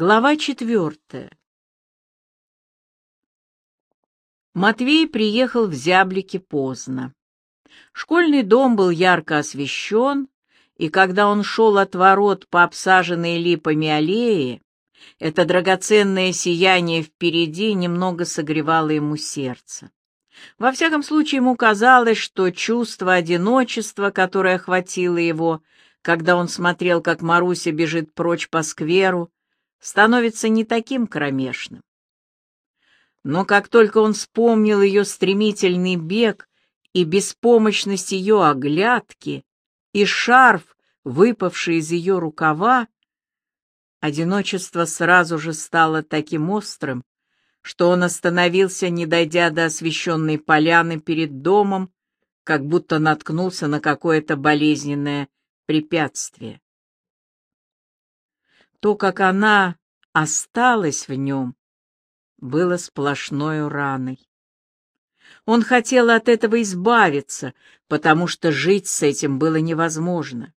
Глава четвертая. Матвей приехал в Зяблики поздно. Школьный дом был ярко освещен, и когда он шел от ворот по обсаженной липами аллее, это драгоценное сияние впереди немного согревало ему сердце. Во всяком случае, ему казалось, что чувство одиночества, которое охватило его, когда он смотрел, как Маруся бежит прочь по скверу, становится не таким кромешным. Но как только он вспомнил ее стремительный бег и беспомощность ее оглядки, и шарф, выпавший из ее рукава, одиночество сразу же стало таким острым, что он остановился, не дойдя до освещенной поляны перед домом, как будто наткнулся на какое-то болезненное препятствие. То, как она осталась в нем, было сплошной раной. Он хотел от этого избавиться, потому что жить с этим было невозможно.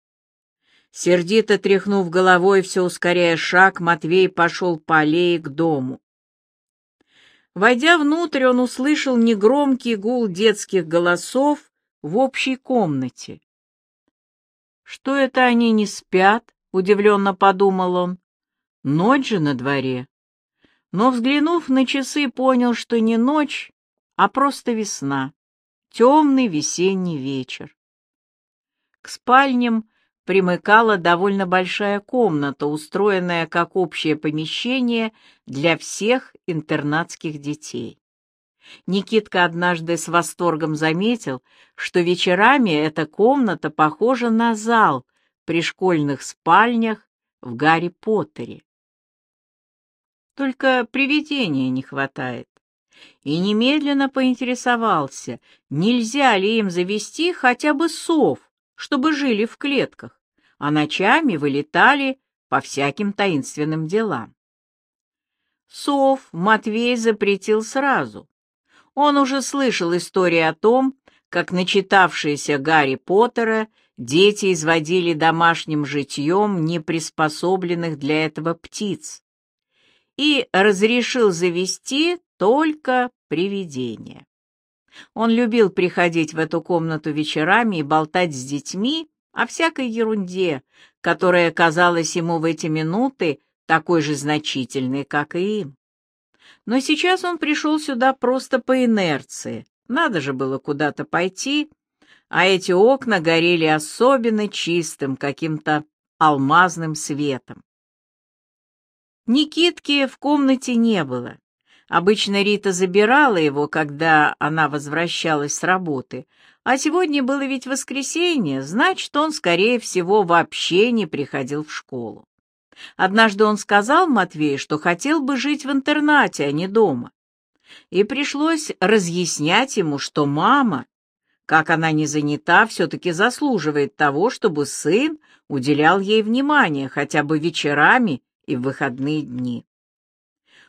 Сердито тряхнув головой, все ускоряя шаг, Матвей пошел по аллее к дому. Войдя внутрь, он услышал негромкий гул детских голосов в общей комнате. «Что это они не спят?» — удивленно подумал он. «Ночь же на дворе». Но, взглянув на часы, понял, что не ночь, а просто весна, темный весенний вечер. К спальням примыкала довольно большая комната, устроенная как общее помещение для всех интернатских детей. Никитка однажды с восторгом заметил, что вечерами эта комната похожа на зал при школьных спальнях в Гарри Поттере. Только привидения не хватает. И немедленно поинтересовался, нельзя ли им завести хотя бы сов, чтобы жили в клетках а ночами вылетали по всяким таинственным делам. Сов Матвей запретил сразу. Он уже слышал истории о том, как начитавшиеся Гарри Поттера дети изводили домашним житьем неприспособленных для этого птиц и разрешил завести только привидения. Он любил приходить в эту комнату вечерами и болтать с детьми о всякой ерунде, которая казалась ему в эти минуты такой же значительной, как и им. Но сейчас он пришел сюда просто по инерции. Надо же было куда-то пойти, а эти окна горели особенно чистым, каким-то алмазным светом. Никитки в комнате не было. Обычно Рита забирала его, когда она возвращалась с работы, а сегодня было ведь воскресенье, значит, он, скорее всего, вообще не приходил в школу. Однажды он сказал Матвею, что хотел бы жить в интернате, а не дома. И пришлось разъяснять ему, что мама, как она не занята, все-таки заслуживает того, чтобы сын уделял ей внимание хотя бы вечерами и в выходные дни.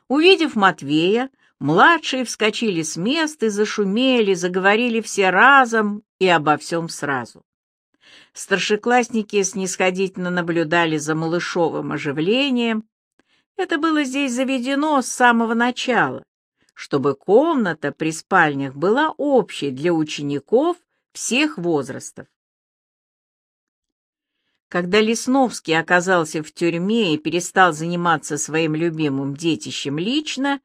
Увидев Матвея, младшие вскочили с мест и зашумели, заговорили все разом и обо всем сразу. Старшеклассники снисходительно наблюдали за малышовым оживлением. Это было здесь заведено с самого начала, чтобы комната при спальнях была общей для учеников всех возрастов. Когда Лесновский оказался в тюрьме и перестал заниматься своим любимым детищем лично,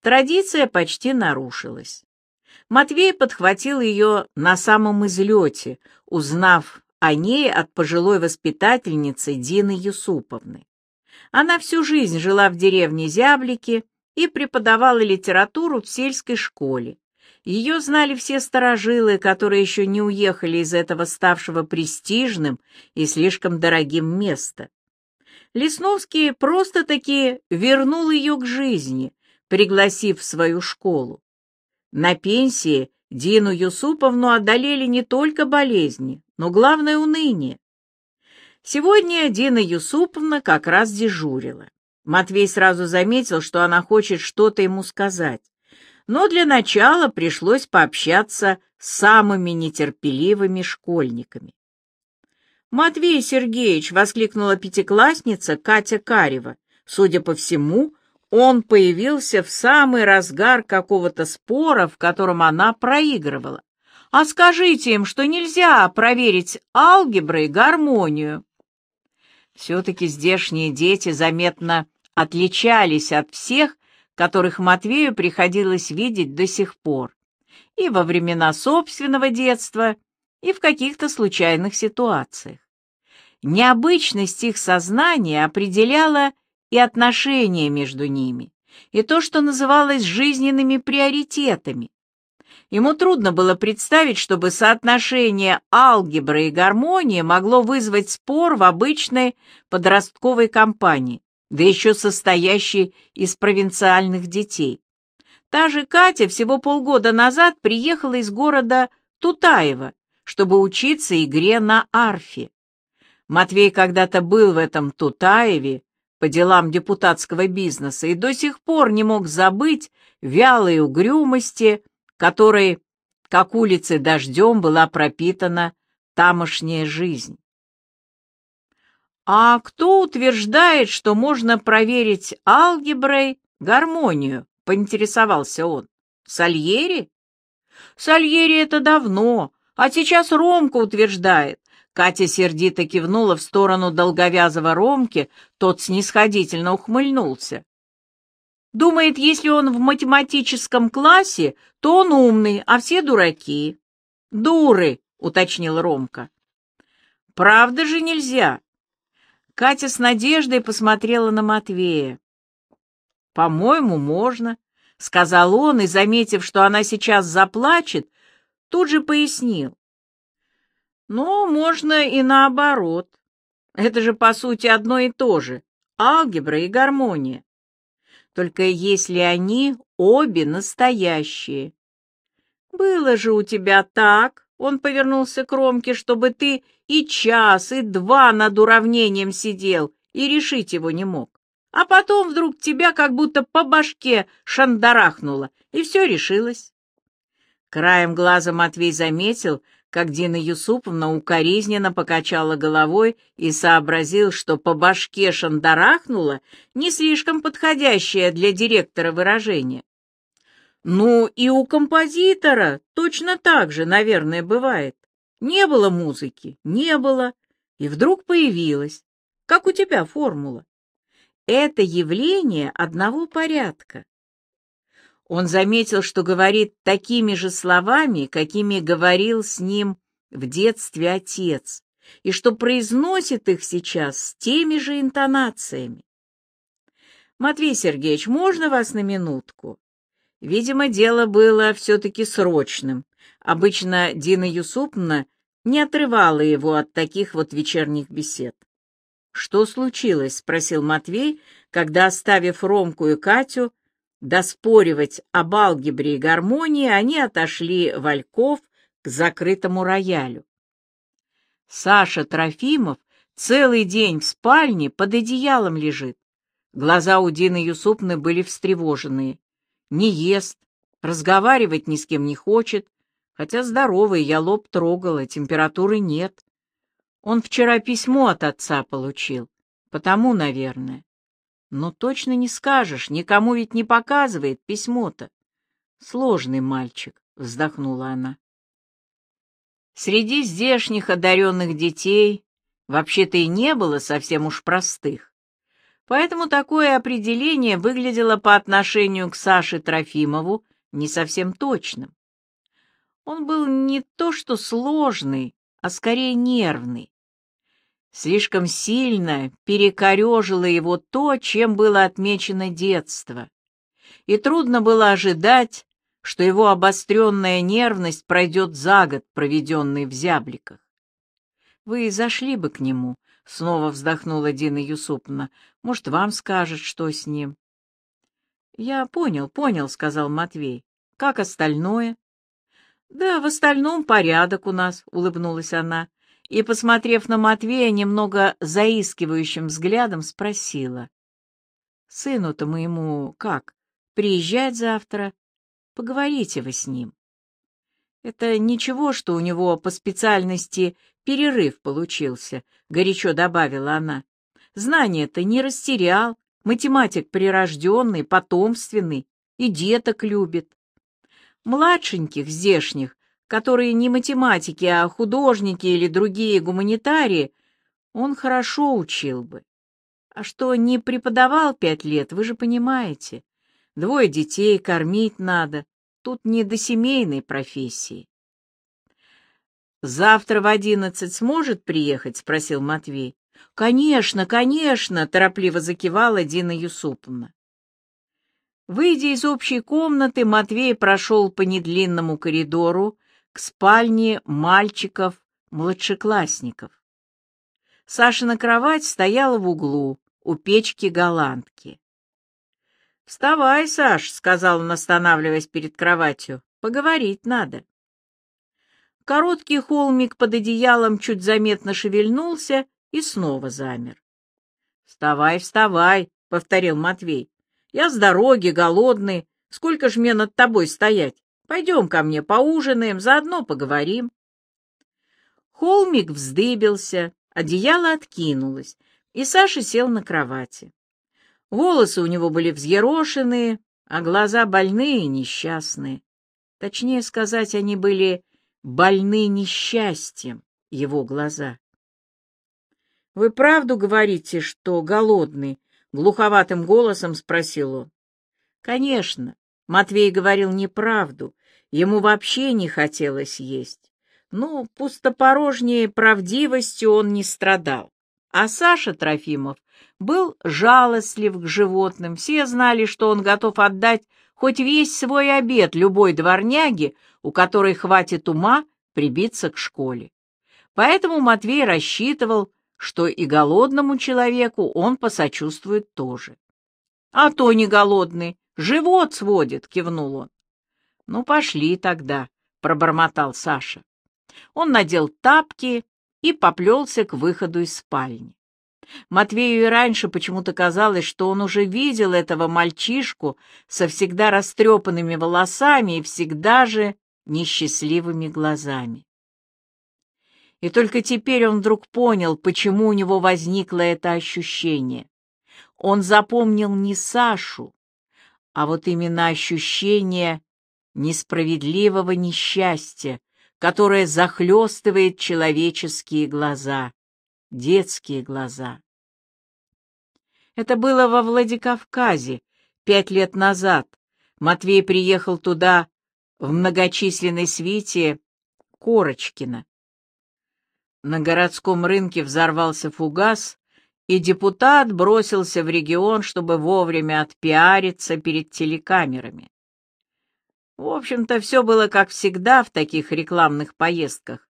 традиция почти нарушилась. Матвей подхватил ее на самом излете, узнав о ней от пожилой воспитательницы Дины Юсуповны. Она всю жизнь жила в деревне Зяблики и преподавала литературу в сельской школе. Ее знали все старожилы, которые еще не уехали из этого ставшего престижным и слишком дорогим места. Лесновский просто-таки вернул ее к жизни, пригласив в свою школу. На пенсии Дину Юсуповну одолели не только болезни, но главное уныние. Сегодня Дина Юсуповна как раз дежурила. Матвей сразу заметил, что она хочет что-то ему сказать но для начала пришлось пообщаться с самыми нетерпеливыми школьниками. «Матвей Сергеевич!» — воскликнула пятиклассница Катя Карева, Судя по всему, он появился в самый разгар какого-то спора, в котором она проигрывала. А скажите им, что нельзя проверить алгеброй гармонию. Все-таки здешние дети заметно отличались от всех, которых Матвею приходилось видеть до сих пор, и во времена собственного детства, и в каких-то случайных ситуациях. Необычность их сознания определяла и отношения между ними, и то, что называлось жизненными приоритетами. Ему трудно было представить, чтобы соотношение алгебры и гармонии могло вызвать спор в обычной подростковой компании, да еще состоящей из провинциальных детей. Та же Катя всего полгода назад приехала из города Тутаева, чтобы учиться игре на арфе. Матвей когда-то был в этом Тутаеве по делам депутатского бизнеса и до сих пор не мог забыть вялой угрюмости, которой, как улицы дождем, была пропитана тамошняя жизнь. А кто утверждает, что можно проверить алгеброй гармонию? Поинтересовался он. Сальери? Сальери это давно, а сейчас Ромка утверждает. Катя сердито кивнула в сторону долговязого Ромки, тот снисходительно ухмыльнулся. Думает, если он в математическом классе, то он умный, а все дураки. Дуры, уточнил Ромка. Правда же нельзя. Катя с надеждой посмотрела на Матвея. «По-моему, можно», — сказал он, и, заметив, что она сейчас заплачет, тут же пояснил. «Но можно и наоборот. Это же, по сути, одно и то же — алгебра и гармония. Только если они обе настоящие. Было же у тебя так, он повернулся к Ромке, чтобы ты и час, и два над уравнением сидел и решить его не мог. А потом вдруг тебя как будто по башке шандарахнуло, и все решилось. Краем глаза Матвей заметил, как Дина Юсуповна укоризненно покачала головой и сообразил, что по башке шандарахнуло не слишком подходящее для директора выражение. Ну и у композитора точно так же, наверное, бывает. Не было музыки, не было, и вдруг появилась. Как у тебя формула? Это явление одного порядка. Он заметил, что говорит такими же словами, какими говорил с ним в детстве отец, и что произносит их сейчас с теми же интонациями. «Матвей Сергеевич, можно вас на минутку?» Видимо, дело было все-таки срочным. Обычно Дина Юсупна не отрывала его от таких вот вечерних бесед. «Что случилось?» — спросил Матвей, когда, оставив Ромку и Катю, доспоривать об алгебре и гармонии, они отошли вальков к закрытому роялю. Саша Трофимов целый день в спальне под одеялом лежит. Глаза у Дины Юсупны были встревоженные не ест, разговаривать ни с кем не хочет, хотя здоровый, я лоб трогала, температуры нет. Он вчера письмо от отца получил, потому, наверное. Но точно не скажешь, никому ведь не показывает письмо-то. Сложный мальчик, вздохнула она. Среди здешних одаренных детей вообще-то и не было совсем уж простых. Поэтому такое определение выглядело по отношению к Саше Трофимову не совсем точным. Он был не то что сложный, а скорее нервный. Слишком сильно перекорежило его то, чем было отмечено детство. И трудно было ожидать, что его обостренная нервность пройдет за год, проведенный в зябликах. Вы зашли бы к нему, Снова вздохнула Дина Юсупна. Может, вам скажет, что с ним? Я понял, понял, сказал Матвей. Как остальное? Да, в остальном порядок у нас, улыбнулась она и, посмотрев на Матвея немного заискивающим взглядом, спросила. Сыну-то моему как? Приезжать завтра? Поговорите вы с ним. Это ничего, что у него по специальности перерыв получился, — горячо добавила она. Знания-то не растерял, математик прирожденный, потомственный и деток любит. Младшеньких здешних, которые не математики, а художники или другие гуманитарии, он хорошо учил бы. А что не преподавал пять лет, вы же понимаете. Двое детей, кормить надо. Тут не до семейной профессии. «Завтра в одиннадцать сможет приехать?» — спросил Матвей. «Конечно, конечно!» — торопливо закивала Дина Юсуповна. Выйдя из общей комнаты, Матвей прошел по недлинному коридору к спальне мальчиков-младшеклассников. Сашина кровать стояла в углу, у печки голландки. «Вставай, Саш», — сказал он, останавливаясь перед кроватью, — «поговорить надо». Короткий холмик под одеялом чуть заметно шевельнулся и снова замер. «Вставай, вставай», — повторил Матвей. «Я с дороги, голодный. Сколько ж мне над тобой стоять? Пойдем ко мне поужинаем, заодно поговорим». Холмик вздыбился, одеяло откинулось, и Саша сел на кровати. Волосы у него были взъерошенные, а глаза больные и несчастные. Точнее сказать, они были больны несчастьем, его глаза. «Вы правду говорите, что голодный?» — глуховатым голосом спросил он. «Конечно». Матвей говорил неправду, ему вообще не хотелось есть. Ну, пустопорожней правдивостью он не страдал. А Саша Трофимов был жалостлив к животным. Все знали, что он готов отдать хоть весь свой обед любой дворняге, у которой хватит ума прибиться к школе. Поэтому Матвей рассчитывал, что и голодному человеку он посочувствует тоже. — А то не голодный, живот сводит, — кивнул он. — Ну, пошли тогда, — пробормотал Саша. Он надел тапки и поплелся к выходу из спальни. Матвею и раньше почему-то казалось, что он уже видел этого мальчишку со всегда растрепанными волосами и всегда же несчастливыми глазами. И только теперь он вдруг понял, почему у него возникло это ощущение. Он запомнил не Сашу, а вот именно ощущение несправедливого несчастья, которое захлестывает человеческие глаза детские глаза. Это было во Владикавказе пять лет назад. Матвей приехал туда в многочисленной свите Корочкина. На городском рынке взорвался фугас, и депутат бросился в регион, чтобы вовремя отпиариться перед телекамерами. В общем-то, все было как всегда в таких рекламных поездках.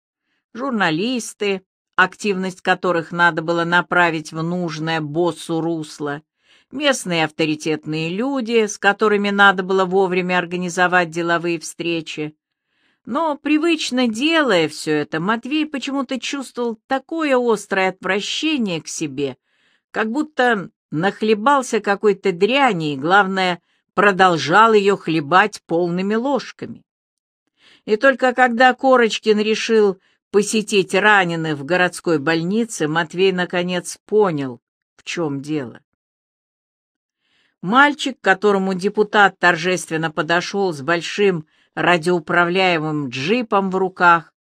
Журналисты, активность которых надо было направить в нужное боссу русло, местные авторитетные люди, с которыми надо было вовремя организовать деловые встречи. Но, привычно делая все это, Матвей почему-то чувствовал такое острое отвращение к себе, как будто нахлебался какой-то дряни и, главное, продолжал ее хлебать полными ложками. И только когда Корочкин решил посетить раненых в городской больнице, Матвей наконец понял, в чем дело. Мальчик, к которому депутат торжественно подошел с большим радиоуправляемым джипом в руках,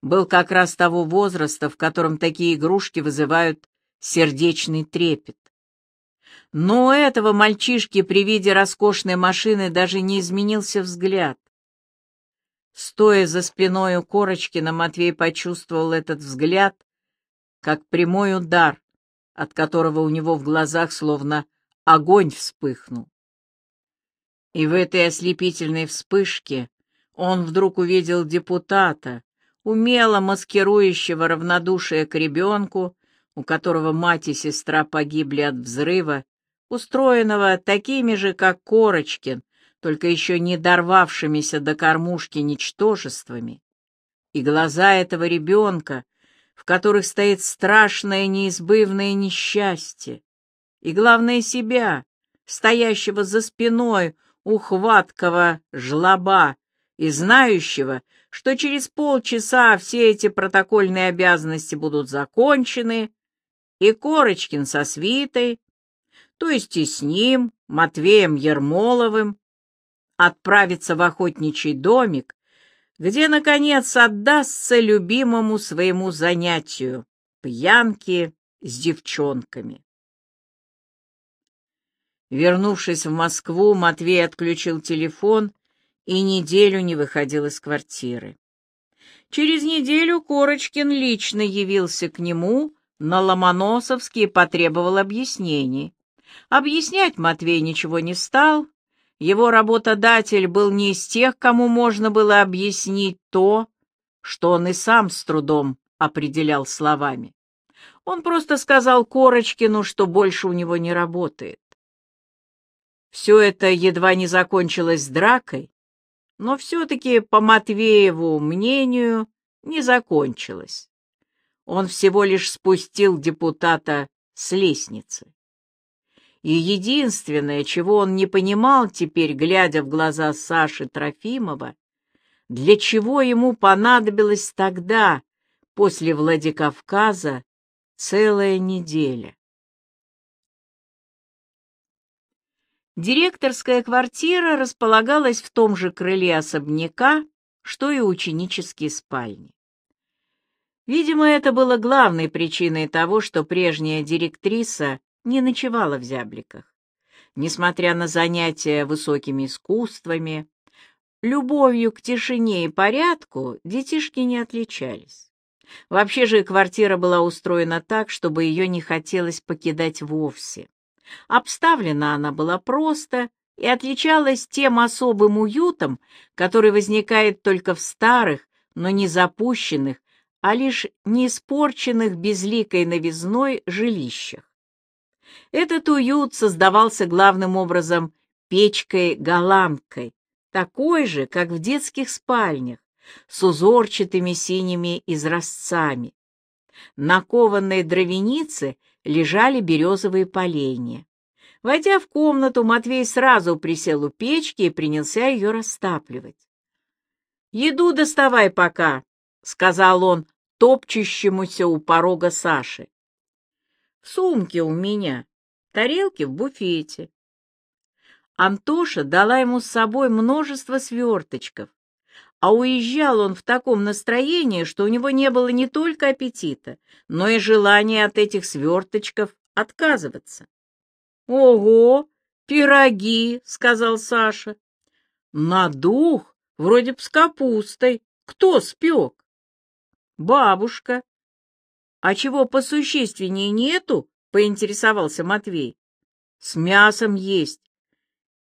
был как раз того возраста, в котором такие игрушки вызывают сердечный трепет. Но у этого мальчишки при виде роскошной машины даже не изменился взгляд. Стоя за спиной у Корочкина, Матвей почувствовал этот взгляд, как прямой удар, от которого у него в глазах словно огонь вспыхнул. И в этой ослепительной вспышке он вдруг увидел депутата, умело маскирующего равнодушие к ребенку, у которого мать и сестра погибли от взрыва, устроенного такими же, как Корочкин, только еще не дорвавшимися до кормушки ничтожествами, и глаза этого ребенка, в которых стоит страшное неизбывное несчастье, и, главное, себя, стоящего за спиной ухваткого жлоба и знающего, что через полчаса все эти протокольные обязанности будут закончены, и Корочкин со свитой то есть и с ним, Матвеем Ермоловым, отправиться в охотничий домик, где, наконец, отдастся любимому своему занятию — пьянке с девчонками. Вернувшись в Москву, Матвей отключил телефон и неделю не выходил из квартиры. Через неделю Корочкин лично явился к нему на Ломоносовский и потребовал объяснений. Объяснять Матвей ничего не стал. Его работодатель был не из тех, кому можно было объяснить то, что он и сам с трудом определял словами. Он просто сказал Корочкину, что больше у него не работает. Все это едва не закончилось дракой, но все-таки, по Матвееву мнению, не закончилось. Он всего лишь спустил депутата с лестницы. И единственное, чего он не понимал теперь, глядя в глаза Саши Трофимова, для чего ему понадобилось тогда, после Владикавказа, целая неделя. Директорская квартира располагалась в том же крыле особняка, что и ученические спальни. Видимо, это было главной причиной того, что прежняя директриса не ночевала в зябликах. Несмотря на занятия высокими искусствами, любовью к тишине и порядку детишки не отличались. Вообще же квартира была устроена так, чтобы ее не хотелось покидать вовсе. Обставлена она была просто и отличалась тем особым уютом, который возникает только в старых, но не запущенных, а лишь не испорченных безликой новизной жилищах. Этот уют создавался главным образом печкой-голландкой, такой же, как в детских спальнях, с узорчатыми синими изразцами. На кованной дровянице лежали березовые поленья. Войдя в комнату, Матвей сразу присел у печки и принялся ее растапливать. «Еду доставай пока», — сказал он топчущемуся у порога Саши. «В сумке у меня, тарелки в буфете». Антоша дала ему с собой множество сверточков, а уезжал он в таком настроении, что у него не было не только аппетита, но и желания от этих сверточков отказываться. «Ого, пироги!» — сказал Саша. «На дух, вроде б с капустой. Кто спек?» «Бабушка». «А чего посущественнее нету?» — поинтересовался Матвей. «С мясом есть.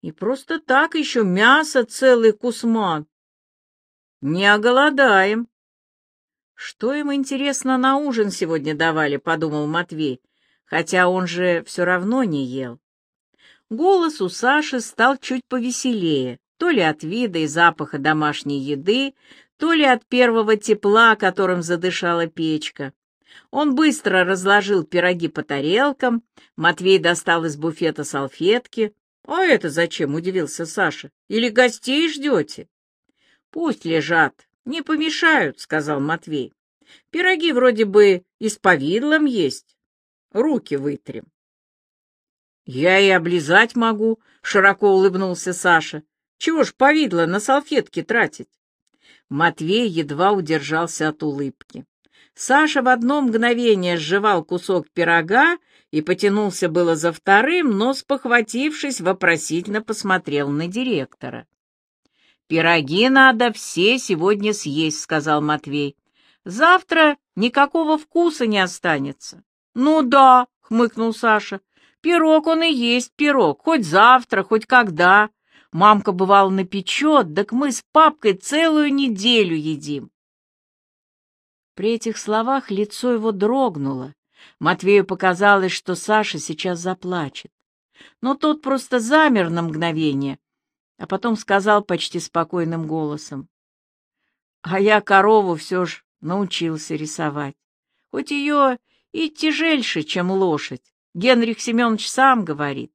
И просто так еще мясо целый кусман. Не оголодаем. Что им, интересно, на ужин сегодня давали, подумал Матвей, хотя он же все равно не ел. Голос у Саши стал чуть повеселее, то ли от вида и запаха домашней еды, то ли от первого тепла, которым задышала печка. Он быстро разложил пироги по тарелкам, Матвей достал из буфета салфетки. «А это зачем?» — удивился Саша. «Или гостей ждете?» Пусть лежат, не помешают, — сказал Матвей. Пироги вроде бы и с повидлом есть. Руки вытрем. Я и облизать могу, — широко улыбнулся Саша. Чего ж повидло на салфетки тратить? Матвей едва удержался от улыбки. Саша в одно мгновение сживал кусок пирога и потянулся было за вторым, но, спохватившись, вопросительно посмотрел на директора. «Пироги надо все сегодня съесть», — сказал Матвей. «Завтра никакого вкуса не останется». «Ну да», — хмыкнул Саша, — «пирог он и есть пирог, хоть завтра, хоть когда. Мамка, бывало, напечет, так мы с папкой целую неделю едим». При этих словах лицо его дрогнуло. Матвею показалось, что Саша сейчас заплачет. Но тот просто замер на мгновение, а потом сказал почти спокойным голосом. А я корову все ж научился рисовать. Хоть ее и тяжельше, чем лошадь. Генрих Семенович сам говорит.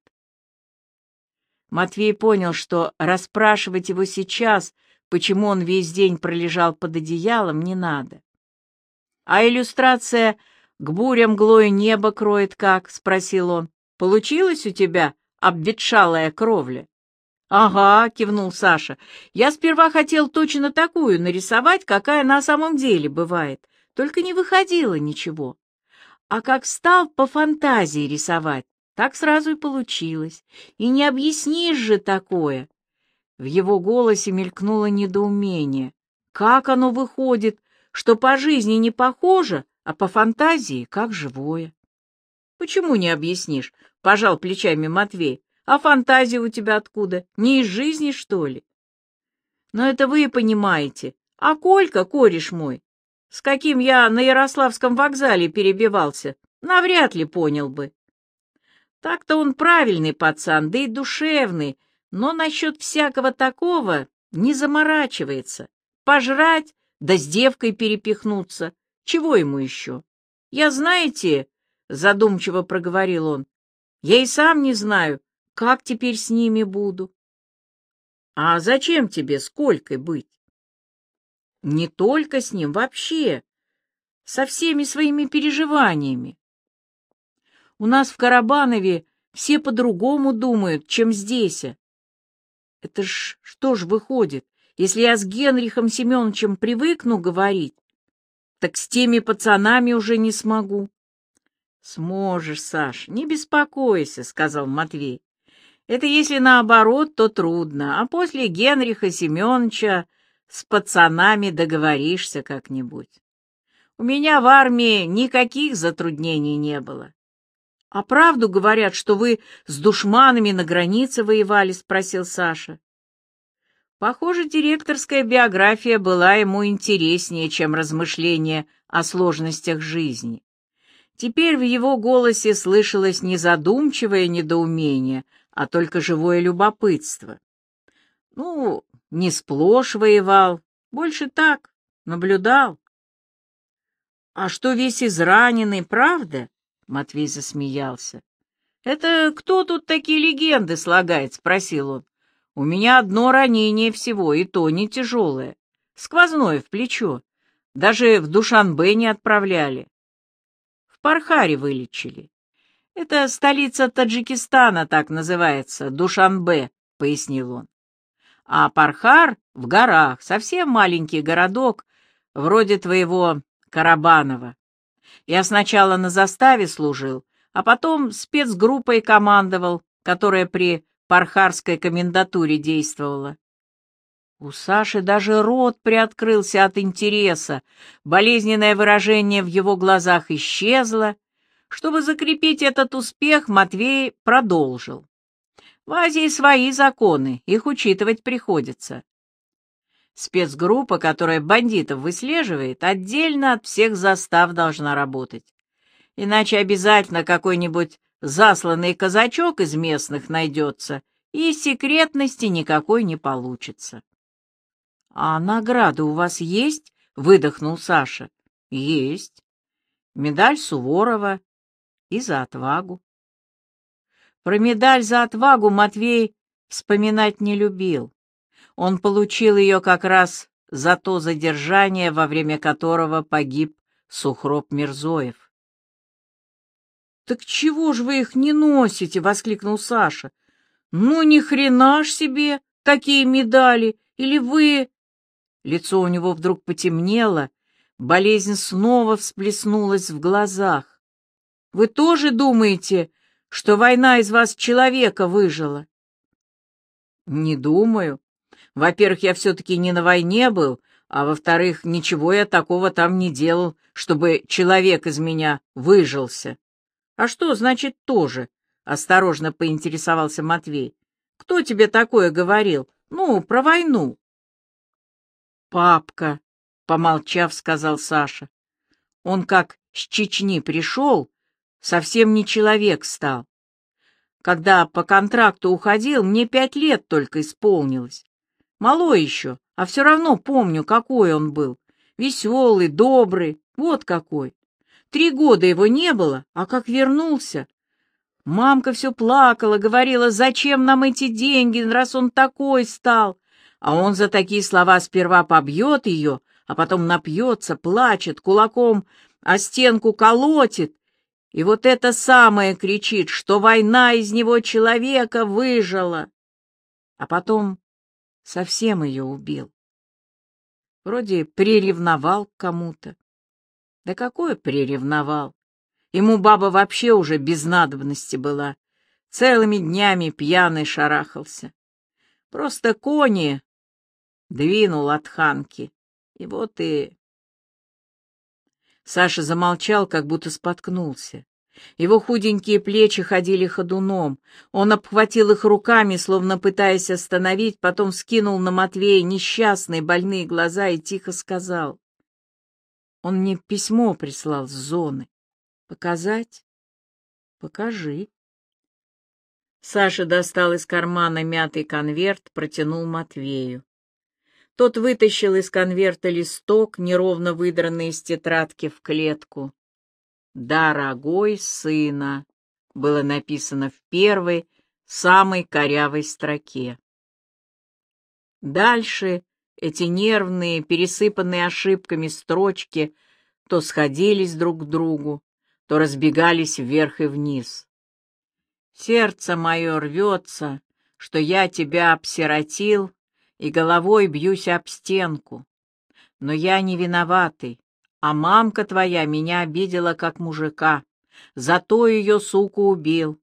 Матвей понял, что расспрашивать его сейчас, почему он весь день пролежал под одеялом, не надо. — А иллюстрация «К бурям глою небо кроет как?» — спросил он. Получилось у тебя обветшалая кровля? «Ага», — кивнул Саша. «Я сперва хотел точно такую нарисовать, какая на самом деле бывает, только не выходило ничего. А как стал по фантазии рисовать, так сразу и получилось. И не объяснишь же такое». В его голосе мелькнуло недоумение. «Как оно выходит, что по жизни не похоже, а по фантазии как живое?» «Почему не объяснишь?» — пожал плечами Матвей. А фантазия у тебя откуда? Не из жизни, что ли? Но это вы понимаете. А Колька, кореш мой, с каким я на Ярославском вокзале перебивался, навряд ли понял бы. Так-то он правильный пацан, да и душевный, но насчет всякого такого не заморачивается. Пожрать, да с девкой перепихнуться. Чего ему еще? Я, знаете, — задумчиво проговорил он, — я и сам не знаю, как теперь с ними буду? А зачем тебе с Колькой быть? Не только с ним, вообще, со всеми своими переживаниями. У нас в Карабанове все по-другому думают, чем здесь. Это ж что ж выходит, если я с Генрихом Семеновичем привыкну говорить, так с теми пацанами уже не смогу. — Сможешь, Саш, не беспокойся, — сказал Матвей. Это если наоборот, то трудно, а после Генриха Семеновича с пацанами договоришься как-нибудь. У меня в армии никаких затруднений не было. — А правду говорят, что вы с душманами на границе воевали? — спросил Саша. Похоже, директорская биография была ему интереснее, чем размышления о сложностях жизни. Теперь в его голосе слышалось незадумчивое недоумение, а только живое любопытство. Ну, не сплошь воевал, больше так, наблюдал. — А что весь израненный, правда? — Матвей засмеялся. — Это кто тут такие легенды слагает? — спросил он. — У меня одно ранение всего, и то не тяжелое. Сквозное в плечо. Даже в Душанбе не отправляли. В Пархаре вылечили. Это столица Таджикистана, так называется, Душанбе, — пояснил он. А Пархар в горах, совсем маленький городок, вроде твоего Карабанова. Я сначала на заставе служил, а потом спецгруппой командовал, которая при Пархарской комендатуре действовала. У Саши даже рот приоткрылся от интереса, болезненное выражение в его глазах исчезло, чтобы закрепить этот успех, Матвей продолжил. В Азии свои законы, их учитывать приходится. Спецгруппа, которая бандитов выслеживает, отдельно от всех застав должна работать. Иначе обязательно какой-нибудь засланный казачок из местных найдется, и секретности никакой не получится. — А награда у вас есть? — выдохнул Саша. — Есть. Медаль Суворова, и за отвагу. Про медаль за отвагу Матвей вспоминать не любил. Он получил ее как раз за то задержание, во время которого погиб Сухроб Мирзоев. «Так чего ж вы их не носите?» — воскликнул Саша. «Ну, ни хрена ж себе такие медали! Или вы...» Лицо у него вдруг потемнело, болезнь снова всплеснулась в глазах. Вы тоже думаете, что война из вас человека выжила? Не думаю. Во-первых, я все-таки не на войне был, а во-вторых, ничего я такого там не делал, чтобы человек из меня выжился. А что значит тоже? Осторожно поинтересовался Матвей. Кто тебе такое говорил? Ну, про войну. Папка, помолчав, сказал Саша. Он как с Чечни пришел, совсем не человек стал. Когда по контракту уходил, мне пять лет только исполнилось. Мало еще, а все равно помню, какой он был. Веселый, добрый, вот какой. Три года его не было, а как вернулся. Мамка все плакала, говорила, зачем нам эти деньги, раз он такой стал. А он за такие слова сперва побьет ее, а потом напьется, плачет, кулаком а стенку колотит, И вот это самое кричит, что война из него человека выжила. А потом совсем ее убил. Вроде приревновал к кому-то. Да какое приревновал? Ему баба вообще уже без надобности была. Целыми днями пьяный шарахался. Просто кони двинул от ханки. И вот и... Саша замолчал, как будто споткнулся. Его худенькие плечи ходили ходуном. Он обхватил их руками, словно пытаясь остановить, потом скинул на Матвея несчастные больные глаза и тихо сказал. Он мне письмо прислал с зоны. Показать? Покажи. Саша достал из кармана мятый конверт, протянул Матвею. Тот вытащил из конверта листок, неровно выдранный из тетрадки в клетку. «Дорогой сына» было написано в первой, самой корявой строке. Дальше эти нервные, пересыпанные ошибками строчки то сходились друг к другу, то разбегались вверх и вниз. Сердце мое рвется, что я тебя обсиротил и головой бьюсь об стенку. Но я не виноватый, а мамка твоя меня обидела как мужика, зато ее суку убил.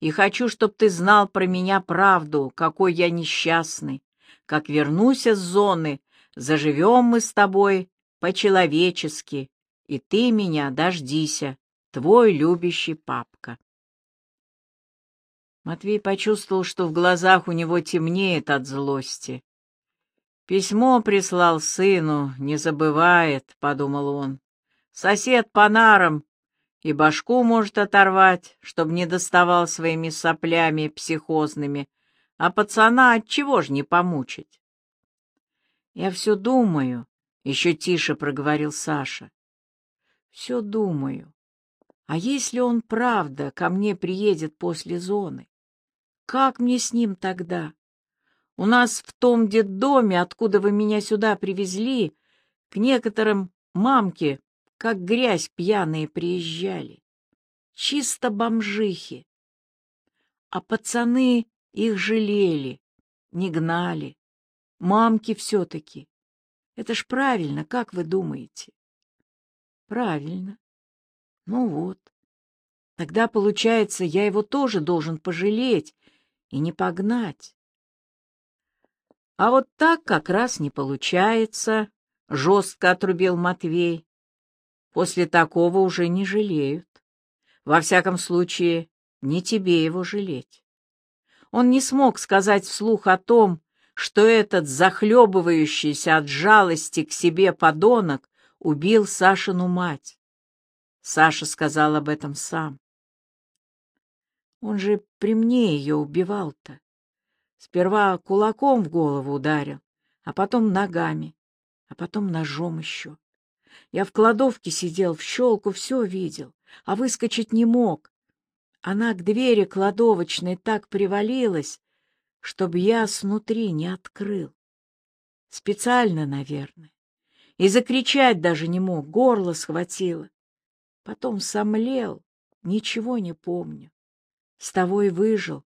И хочу, чтоб ты знал про меня правду, какой я несчастный. Как вернусь с зоны, заживем мы с тобой по-человечески, и ты меня дождися, твой любящий папка. Матвей почувствовал, что в глазах у него темнеет от злости. «Письмо прислал сыну, не забывает», — подумал он. «Сосед по нарам и башку может оторвать, чтобы не доставал своими соплями психозными, а пацана отчего ж не помучить?» «Я все думаю», — еще тише проговорил Саша. «Все думаю. А если он правда ко мне приедет после зоны? Как мне с ним тогда?» У нас в том детдоме, откуда вы меня сюда привезли, к некоторым мамки, как грязь пьяные, приезжали. Чисто бомжихи. А пацаны их жалели, не гнали. Мамки все-таки. Это ж правильно, как вы думаете? Правильно. Ну вот. Тогда, получается, я его тоже должен пожалеть и не погнать. А вот так как раз не получается, — жестко отрубил Матвей. После такого уже не жалеют. Во всяком случае, не тебе его жалеть. Он не смог сказать вслух о том, что этот захлебывающийся от жалости к себе подонок убил Сашину мать. Саша сказал об этом сам. Он же при мне ее убивал-то. Сперва кулаком в голову ударил, а потом ногами, а потом ножом еще. Я в кладовке сидел, в щелку все видел, а выскочить не мог. Она к двери кладовочной так привалилась, чтобы я снутри не открыл. Специально, наверное. И закричать даже не мог, горло схватило. Потом сомлел, ничего не помню. С того и выжил.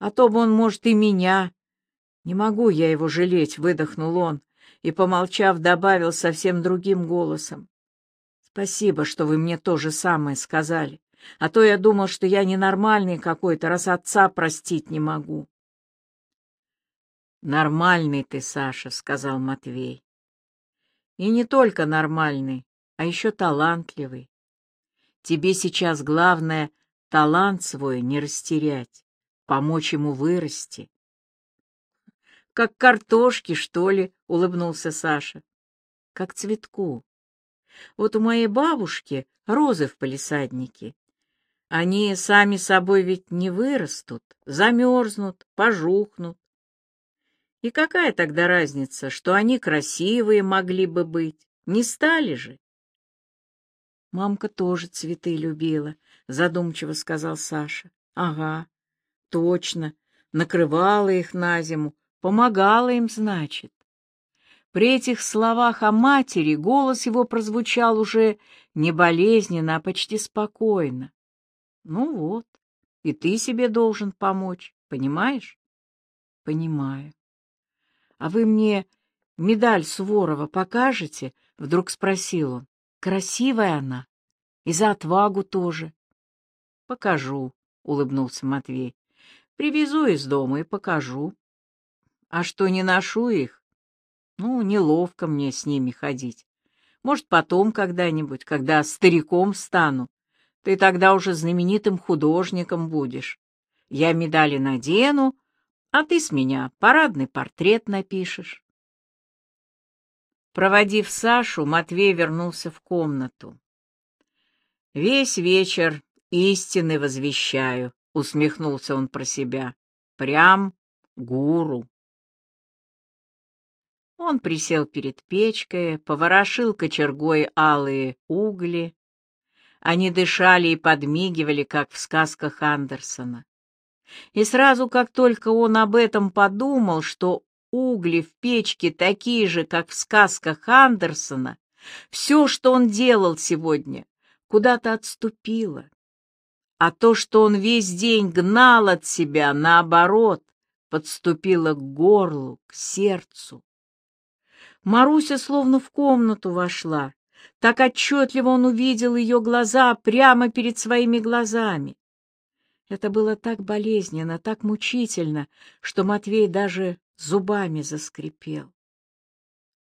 А то бы он, может, и меня. Не могу я его жалеть, — выдохнул он и, помолчав, добавил совсем другим голосом. Спасибо, что вы мне то же самое сказали. А то я думал, что я ненормальный какой-то, раз отца простить не могу. Нормальный ты, Саша, — сказал Матвей. И не только нормальный, а еще талантливый. Тебе сейчас главное — талант свой не растерять помочь ему вырасти. — Как картошки, что ли? — улыбнулся Саша. — Как цветку. Вот у моей бабушки розы в палисаднике. Они сами собой ведь не вырастут, замерзнут, пожухнут. И какая тогда разница, что они красивые могли бы быть? Не стали же? Мамка тоже цветы любила, задумчиво сказал Саша. Ага, Точно, накрывала их на зиму, помогала им, значит. При этих словах о матери голос его прозвучал уже не болезненно, а почти спокойно. Ну вот, и ты себе должен помочь, понимаешь? Понимаю. А вы мне медаль Суворова покажете? Вдруг спросил он. Красивая она. И за отвагу тоже. Покажу, улыбнулся Матвей. Привезу из дома и покажу. А что не ношу их? Ну, неловко мне с ними ходить. Может, потом когда-нибудь, когда стариком стану. Ты тогда уже знаменитым художником будешь. Я медали надену, а ты с меня парадный портрет напишешь. Проводив Сашу, Матвей вернулся в комнату. «Весь вечер истины возвещаю», — усмехнулся он про себя. «Прям гуру». Он присел перед печкой, поворошил кочергой алые угли. Они дышали и подмигивали, как в сказках Андерсона. И сразу, как только он об этом подумал, что угли в печке такие же, как в сказках Андерсона, все, что он делал сегодня, куда-то отступило. А то, что он весь день гнал от себя, наоборот, подступило к горлу, к сердцу. Маруся словно в комнату вошла. Так отчетливо он увидел ее глаза прямо перед своими глазами. Это было так болезненно, так мучительно, что Матвей даже зубами заскрипел.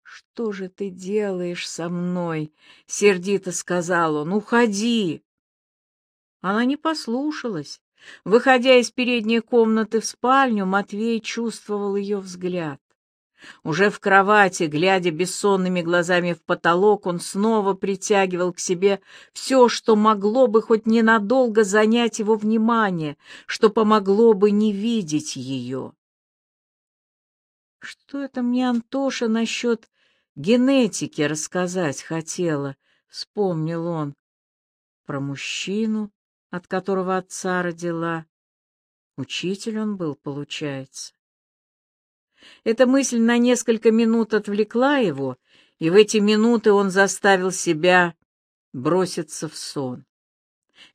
«Что же ты делаешь со мной?» — сердито сказал он. «Уходи!» Она не послушалась. Выходя из передней комнаты в спальню, Матвей чувствовал ее взгляд. Уже в кровати, глядя бессонными глазами в потолок, он снова притягивал к себе все, что могло бы хоть ненадолго занять его внимание, что помогло бы не видеть ее. Что это мне Антоша насчет генетики рассказать хотела, вспомнил он. Про мужчину, от которого отца родила. Учитель он был, получается. Эта мысль на несколько минут отвлекла его, и в эти минуты он заставил себя броситься в сон.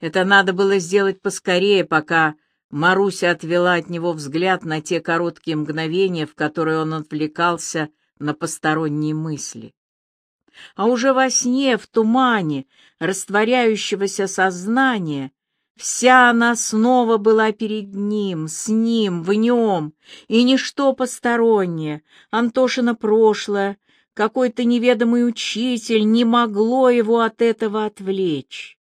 Это надо было сделать поскорее, пока Маруся отвела от него взгляд на те короткие мгновения, в которые он отвлекался на посторонние мысли. А уже во сне, в тумане растворяющегося сознания, Вся она снова была перед ним, с ним, в нем, и ничто постороннее, Антошина прошлое, какой-то неведомый учитель не могло его от этого отвлечь.